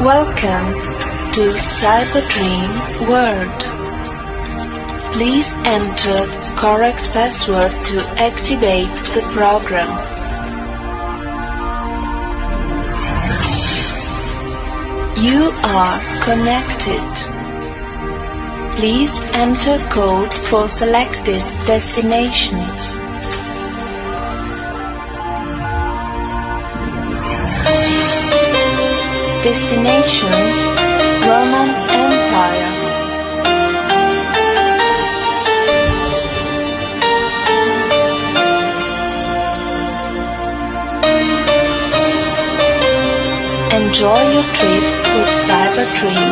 Welcome to Cyber Dream World. Please enter correct password to activate the program. You are connected. Please enter code for selected destination. Destination Roman Empire. Enjoy your trip with Cyberdream.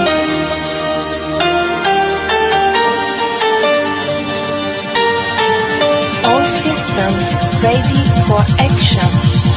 All systems ready for action.